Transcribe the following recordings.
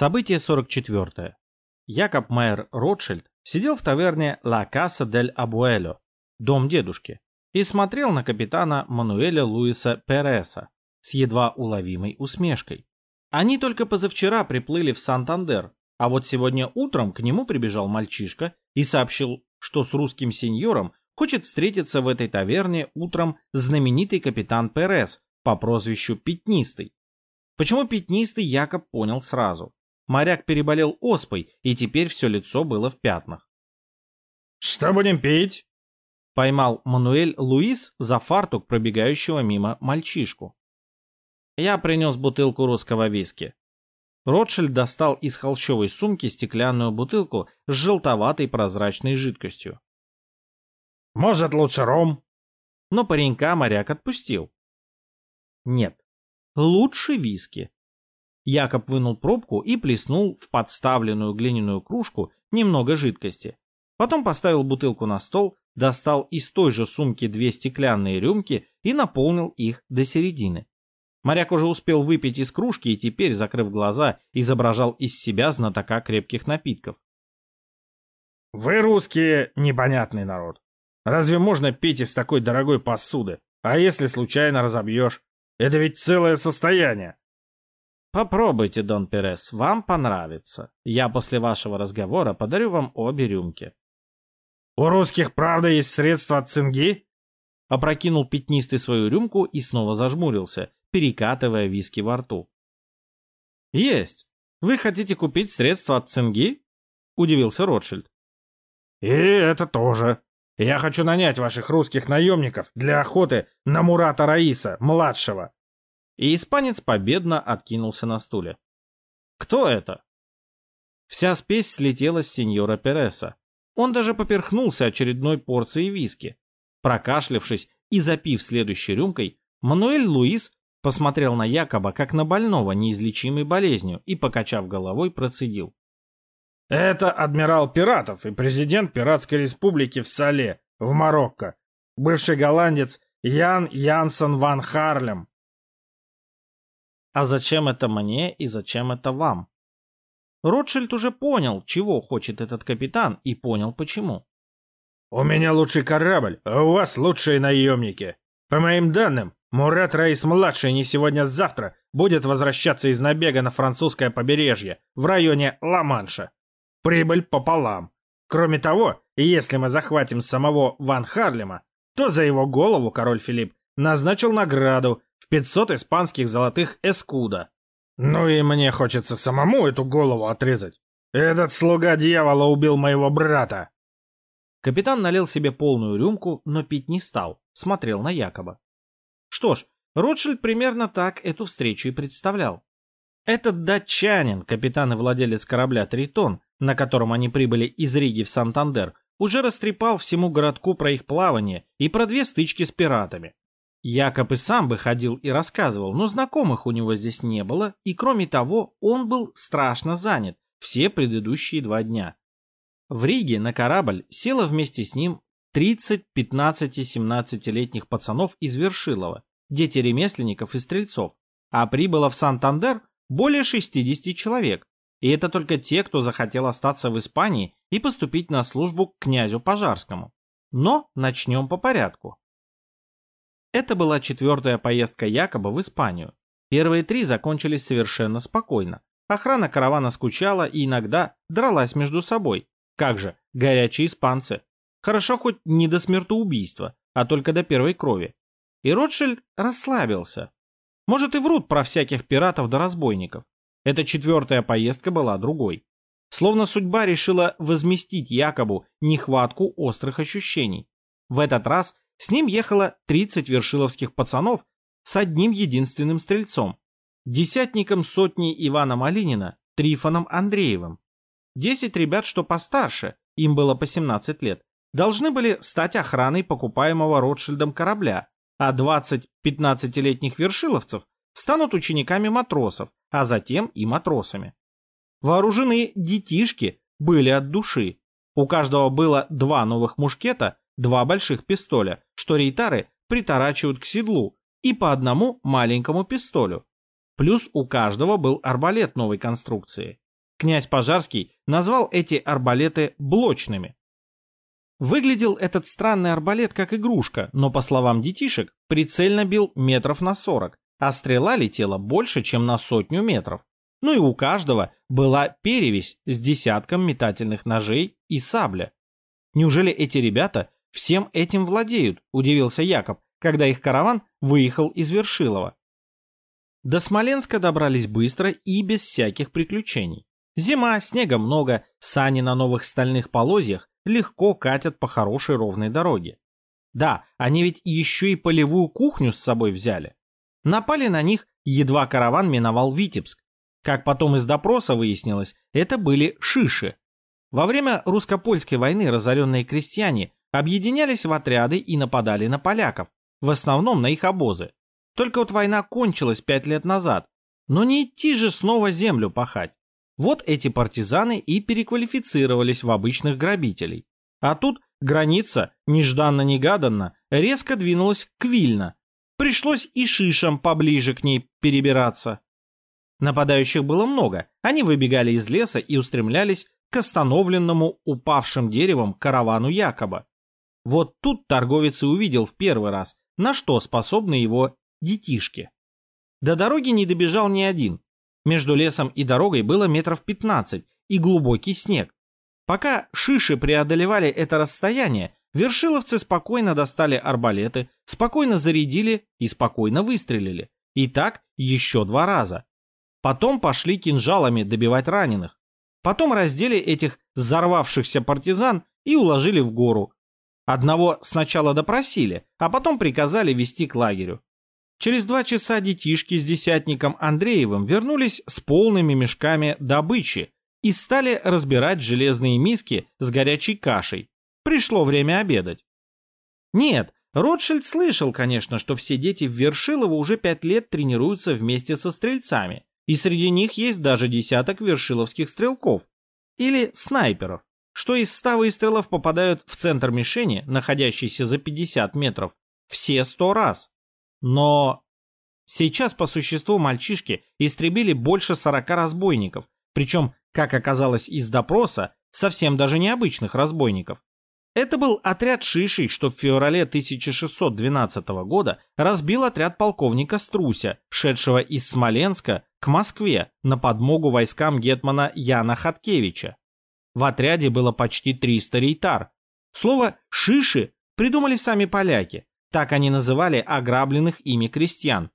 Событие 44. Якоб Майер Ротшильд сидел в таверне «Ла Каса дель Абуэло» «Дом дедушки» и смотрел на капитана Мануэля Луиса Переса с едва уловимой усмешкой. Они только позавчера приплыли в Сантандер, а вот сегодня утром к нему прибежал мальчишка и сообщил, что с русским сеньором хочет встретиться в этой таверне утром знаменитый капитан Перес по прозвищу Пятнистый. Почему Пятнистый Якоб понял сразу. Моряк переболел оспой, и теперь все лицо было в пятнах. «Что будем пить?» Поймал Мануэль Луис за фартук пробегающего мимо мальчишку. Я принес бутылку русского виски. Ротшильд достал из холщовой сумки стеклянную бутылку с желтоватой прозрачной жидкостью. «Может, лучше ром?» Но паренька моряк отпустил. Нет, лучше виски. Якоб вынул пробку и плеснул в подставленную глиняную кружку немного жидкости. Потом поставил бутылку на стол, достал из той же сумки две стеклянные рюмки и наполнил их до середины. Моряк уже успел выпить из кружки и теперь, закрыв глаза, изображал из себя знатока крепких напитков. «Вы, русские, непонятный народ. Разве можно пить из такой дорогой посуды? А если случайно разобьешь? Это ведь целое состояние. Попробуйте, Дон Перес, вам понравится. Я после вашего разговора подарю вам обе рюмки. У русских, правда, есть средства от цинги? Опрокинул пятнистый свою рюмку и снова зажмурился, перекатывая виски во рту. Есть. Вы хотите купить средства от цинги? Удивился Ротшильд. И это тоже. Я хочу нанять ваших русских наемников для охоты на Мурата Раиса, младшего и испанец победно откинулся на стуле. «Кто это?» Вся спесь слетела с сеньора Переса. Он даже поперхнулся очередной порцией виски. Прокашлявшись и запив следующей рюмкой, Мануэль Луис посмотрел на Якоба как на больного неизлечимой болезнью и, покачав головой, процедил. «Это адмирал пиратов и президент Пиратской республики в Сале, в Марокко, бывший голландец Ян Янсен ван Харлем. А зачем это мне и зачем это вам? Ротшильд уже понял, чего хочет этот капитан, и понял почему. «У меня лучший корабль, а у вас лучшие наемники. По моим данным, Мурат Раис-младший не сегодня-завтра будет возвращаться из набега на французское побережье в районе Ла-Манша. Прибыль пополам. Кроме того, если мы захватим самого Ван Харлема, то за его голову король Филипп назначил награду 500 испанских золотых эскуда. Ну и мне хочется самому эту голову отрезать. Этот слуга дьявола убил моего брата. Капитан налил себе полную рюмку, но пить не стал, смотрел на Якоба. Что ж, Ротшильд примерно так эту встречу и представлял. Этот датчанин, капитан и владелец корабля «Тритон», на котором они прибыли из Риги в Сантандер, уже растрепал всему городку про их плавание и про две стычки с пиратами. Якоб и сам бы ходил и рассказывал, но знакомых у него здесь не было, и кроме того, он был страшно занят все предыдущие два дня. В Риге на корабль село вместе с ним 30 15-17-летних пацанов из Вершилова, дети ремесленников и стрельцов, а прибыло в Сантандер более 60 человек, и это только те, кто захотел остаться в Испании и поступить на службу к князю Пожарскому. Но начнем по порядку. Это была четвертая поездка Якоба в Испанию. Первые три закончились совершенно спокойно. Охрана каравана скучала и иногда дралась между собой. Как же, горячие испанцы. Хорошо хоть не до смертоубийства, а только до первой крови. И Ротшильд расслабился. Может и врут про всяких пиратов да разбойников. Эта четвертая поездка была другой. Словно судьба решила возместить Якобу нехватку острых ощущений. В этот раз с ним ехало 30 вершиловских пацанов с одним единственным стрельцом, десятником сотни Ивана Малинина, Трифоном Андреевым. Десять ребят, что постарше, им было по 17 лет, должны были стать охраной покупаемого Ротшильдом корабля, а 20 15-летних вершиловцев станут учениками матросов, а затем и матросами. Вооруженные детишки были от души. У каждого было два новых мушкета два больших пистоля, что рейтары приторачивают к седлу, и по одному маленькому пистолю. Плюс у каждого был арбалет новой конструкции. Князь Пожарский назвал эти арбалеты блочными. Выглядел этот странный арбалет как игрушка, но, по словам детишек, прицельно бил метров на 40, а стрела летела больше, чем на сотню метров. Ну и у каждого была перевесь с десятком метательных ножей и сабля. Неужели эти ребята всем этим владеют, удивился Якоб, когда их караван выехал из Вершилова. До Смоленска добрались быстро и без всяких приключений. Зима, снега много, сани на новых стальных полозьях легко катят по хорошей ровной дороге. Да, они ведь еще и полевую кухню с собой взяли. Напали на них, едва караван миновал Витебск. Как потом из допроса выяснилось, это были шиши. Во время русско-польской войны разоренные крестьяне объединялись в отряды и нападали на поляков, в основном на их обозы. Только вот война кончилась пять лет назад, но не идти же снова землю пахать. Вот эти партизаны и переквалифицировались в обычных грабителей. А тут граница, нежданно-негаданно, резко двинулась к Вильно. Пришлось и шишам поближе к ней перебираться. Нападающих было много, они выбегали из леса и устремлялись к остановленному упавшим деревом каравану Якоба. Вот тут торговец и увидел в первый раз, на что способны его детишки. До дороги не добежал ни один, между лесом и дорогой было метров 15 и глубокий снег. Пока шиши преодолевали это расстояние, вершиловцы спокойно достали арбалеты, спокойно зарядили и спокойно выстрелили. И так еще два раза. Потом пошли кинжалами добивать раненых. Потом раздели этих взорвавшихся партизан и уложили в гору. Одного сначала допросили, а потом приказали вести к лагерю. Через два часа детишки с десятником Андреевым вернулись с полными мешками добычи и стали разбирать железные миски с горячей кашей. Пришло время обедать. Нет, Ротшильд слышал, конечно, что все дети в Вершилово уже пять лет тренируются вместе со стрельцами, и среди них есть даже десяток вершиловских стрелков или снайперов, что из ста выстрелов попадают в центр мишени, находящийся за 50 метров, все сто раз. Но сейчас по существу мальчишки истребили больше 40 разбойников, причем, как оказалось из допроса, совсем даже необычных разбойников. Это был отряд Шишей, что в феврале 1612 года разбил отряд полковника Струся, шедшего из Смоленска к Москве на подмогу войскам гетмана Яна Хаткевича. В отряде было почти 300 рейтар. Слово «шиши» придумали сами поляки, так они называли ограбленных ими крестьян.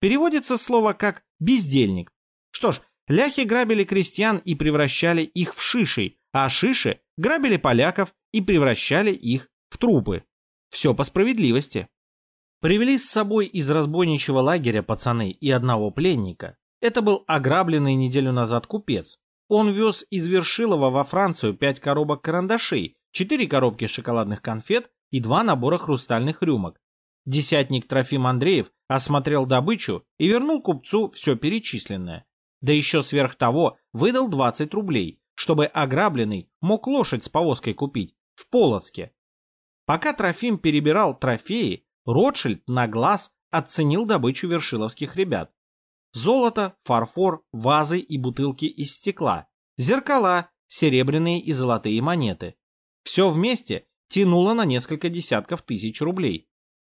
Переводится слово как «бездельник». Что ж, ляхи грабили крестьян и превращали их в шишей, а шиши грабили поляков и превращали их в трупы. Все по справедливости. Привели с собой из разбойничьего лагеря пацаны и одного пленника. Это был ограбленный неделю назад купец. Он вез из Вершилова во Францию пять коробок карандашей, четыре коробки шоколадных конфет и два набора хрустальных рюмок. Десятник Трофим Андреев осмотрел добычу и вернул купцу все перечисленное. Да еще сверх того выдал 20 рублей, чтобы ограбленный мог лошадь с повозкой купить в Полоцке. Пока Трофим перебирал трофеи, Ротшильд на глаз оценил добычу вершиловских ребят. Золото, фарфор, вазы и бутылки из стекла, зеркала, серебряные и золотые монеты. Все вместе тянуло на несколько десятков тысяч рублей.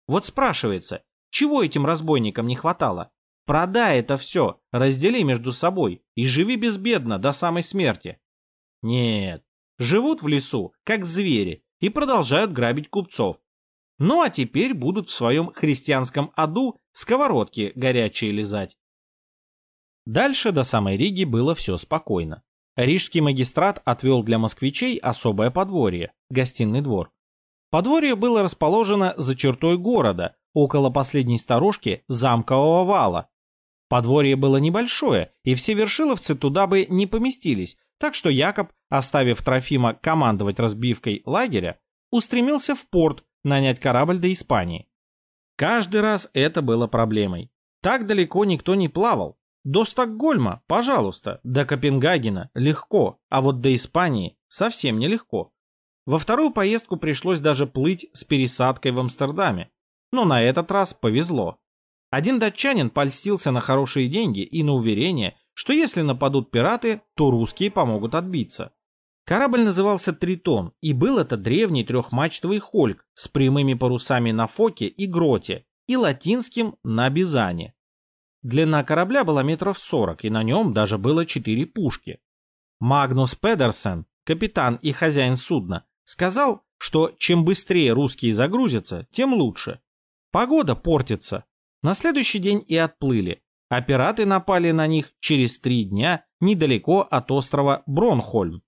Вот спрашивается, чего этим разбойникам не хватало? Продай это все, раздели между собой и живи безбедно до самой смерти. Нет, живут в лесу, как звери, и продолжают грабить купцов. Ну а теперь будут в своем христианском аду сковородки горячие лизать. Дальше до самой Риги было все спокойно. Рижский магистрат отвел для москвичей особое подворье – гостиный двор. Подворье было расположено за чертой города, около последней сторожки замкового вала. Подворье было небольшое, и все вершиловцы туда бы не поместились, так что Якоб, оставив Трофима командовать разбивкой лагеря, устремился в порт нанять корабль до Испании. Каждый раз это было проблемой. Так далеко никто не плавал, до Стокгольма, пожалуйста, до Копенгагена легко, а вот до Испании совсем нелегко. Во вторую поездку пришлось даже плыть с пересадкой в Амстердаме. Но на этот раз повезло. Один датчанин польстился на хорошие деньги и на уверение, что если нападут пираты, то русские помогут отбиться. Корабль назывался «Тритон», и был это древний трехмачтовый хольк с прямыми парусами на Фоке и Гроте и латинским на Бизане. Длина корабля была метров сорок, и на нем даже было четыре пушки. Магнус Педерсен, капитан и хозяин судна, сказал, что чем быстрее русские загрузятся, тем лучше. Погода портится. На следующий день и отплыли, а пираты напали на них через три дня недалеко от острова Бронхольм.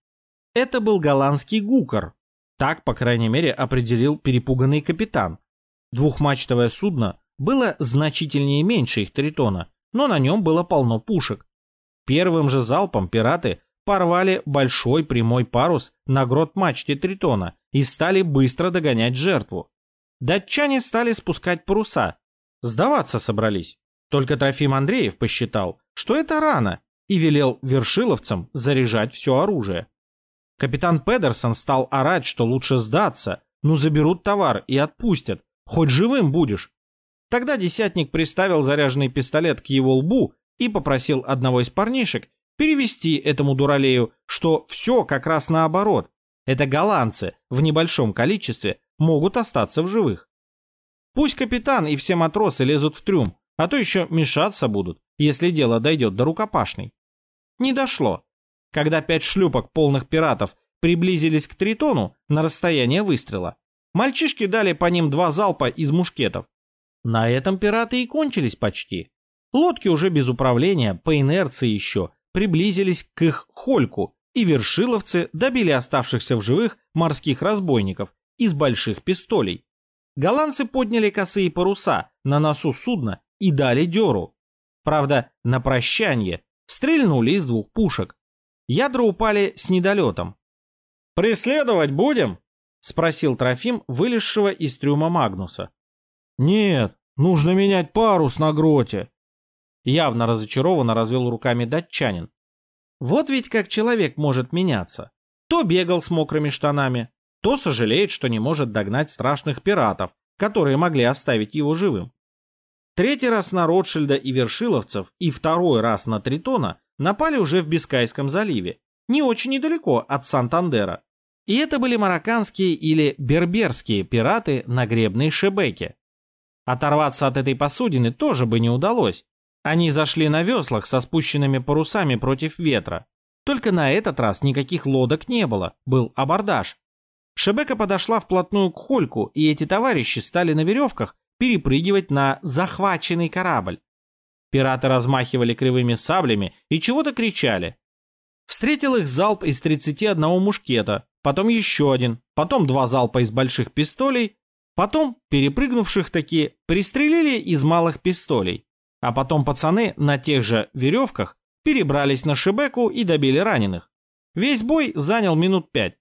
Это был голландский гукор. Так, по крайней мере, определил перепуганный капитан. Двухмачтовое судно было значительнее меньше их тритона, но на нем было полно пушек. Первым же залпом пираты порвали большой прямой парус на грот мачте тритона и стали быстро догонять жертву. Датчане стали спускать паруса. Сдаваться собрались. Только Трофим Андреев посчитал, что это рано, и велел вершиловцам заряжать все оружие. Капитан Педерсон стал орать, что лучше сдаться, ну заберут товар и отпустят, хоть живым будешь. Тогда десятник приставил заряженный пистолет к его лбу и попросил одного из парнишек перевести этому дуралею, что все как раз наоборот. Это голландцы в небольшом количестве могут остаться в живых. Пусть капитан и все матросы лезут в трюм, а то еще мешаться будут, если дело дойдет до рукопашной. Не дошло. Когда пять шлюпок полных пиратов приблизились к Тритону на расстояние выстрела, мальчишки дали по ним два залпа из мушкетов. На этом пираты и кончились почти. Лодки уже без управления, по инерции еще, приблизились к их хольку, и вершиловцы добили оставшихся в живых морских разбойников из больших пистолей. Голландцы подняли косые паруса на носу судна и дали дёру. Правда, на прощание стрельнули из двух пушек. Ядра упали с недолетом. «Преследовать будем?» — спросил Трофим, вылезшего из трюма Магнуса. «Нет, нужно менять парус на гроте». Явно разочарованно развел руками датчанин. Вот ведь как человек может меняться. То бегал с мокрыми штанами, то сожалеет, что не может догнать страшных пиратов, которые могли оставить его живым. Третий раз на Ротшильда и Вершиловцев и второй раз на Тритона напали уже в Бискайском заливе, не очень недалеко от Сантандера. И это были марокканские или берберские пираты на гребной Шебеке. Оторваться от этой посудины тоже бы не удалось. Они зашли на веслах со спущенными парусами против ветра. Только на этот раз никаких лодок не было, был абордаж. Шебека подошла вплотную к Хольку, и эти товарищи стали на веревках перепрыгивать на захваченный корабль. Пираты размахивали кривыми саблями и чего-то кричали. Встретил их залп из 31 мушкета, потом еще один, потом два залпа из больших пистолей, потом, перепрыгнувших таки, пристрелили из малых пистолей. А потом пацаны на тех же веревках перебрались на Шебеку и добили раненых. Весь бой занял минут пять.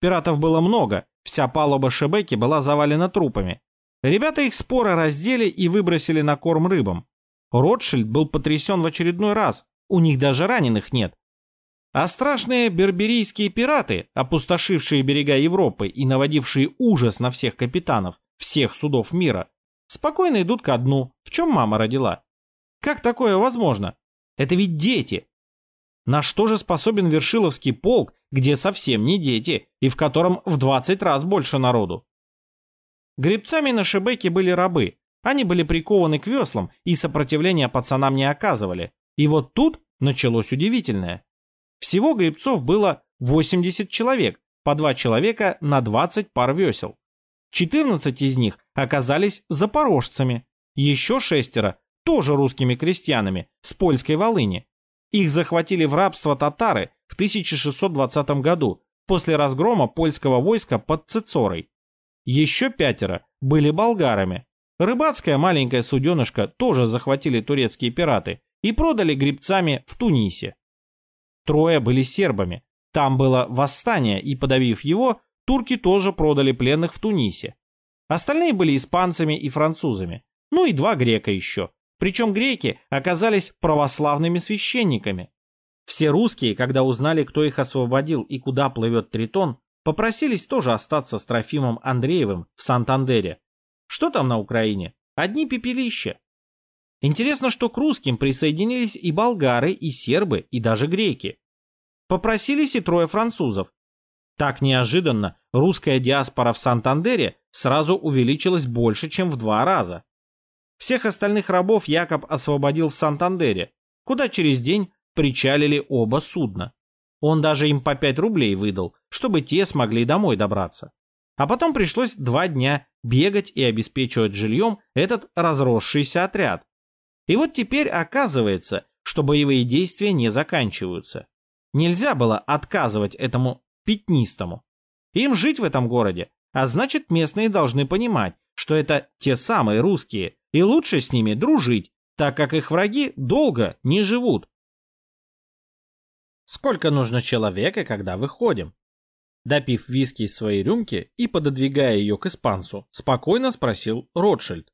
Пиратов было много, вся палуба Шебеки была завалена трупами. Ребята их споро раздели и выбросили на корм рыбам. Ротшильд был потрясен в очередной раз, у них даже раненых нет. А страшные берберийские пираты, опустошившие берега Европы и наводившие ужас на всех капитанов всех судов мира, спокойно идут ко дну, в чем мама родила. Как такое возможно? Это ведь дети. На что же способен Вершиловский полк, где совсем не дети, и в котором в 20 раз больше народу? Гребцами на Шебеке были рабы, они были прикованы к веслам и сопротивления пацанам не оказывали. И вот тут началось удивительное. Всего гребцов было 80 человек, по два человека на 20 пар весел. 14 из них оказались запорожцами, еще шестеро тоже русскими крестьянами с польской Волыни. Их захватили в рабство татары в 1620 году после разгрома польского войска под Цицорой. Еще пятеро были болгарами, Рыбацкая маленькая суденышко тоже захватили турецкие пираты и продали грибцами в Тунисе. Трое были сербами. Там было восстание, и подавив его, турки тоже продали пленных в Тунисе. Остальные были испанцами и французами. Ну и два грека еще. Причем греки оказались православными священниками. Все русские, когда узнали, кто их освободил и куда плывет Тритон, попросились тоже остаться с Трофимом Андреевым в Сантандере, что там на Украине? Одни пепелища. Интересно, что к русским присоединились и болгары, и сербы, и даже греки. Попросились и трое французов. Так неожиданно русская диаспора в Сантандере сразу увеличилась больше, чем в два раза. Всех остальных рабов Якоб освободил в Сантандере, куда через день причалили оба судна. Он даже им по 5 рублей выдал, чтобы те смогли домой добраться. А потом пришлось два дня бегать и обеспечивать жильем этот разросшийся отряд. И вот теперь оказывается, что боевые действия не заканчиваются. Нельзя было отказывать этому пятнистому. Им жить в этом городе, а значит местные должны понимать, что это те самые русские, и лучше с ними дружить, так как их враги долго не живут. Сколько нужно человека, когда выходим? Допив виски из своей рюмки и пододвигая ее к испанцу, спокойно спросил Ротшильд.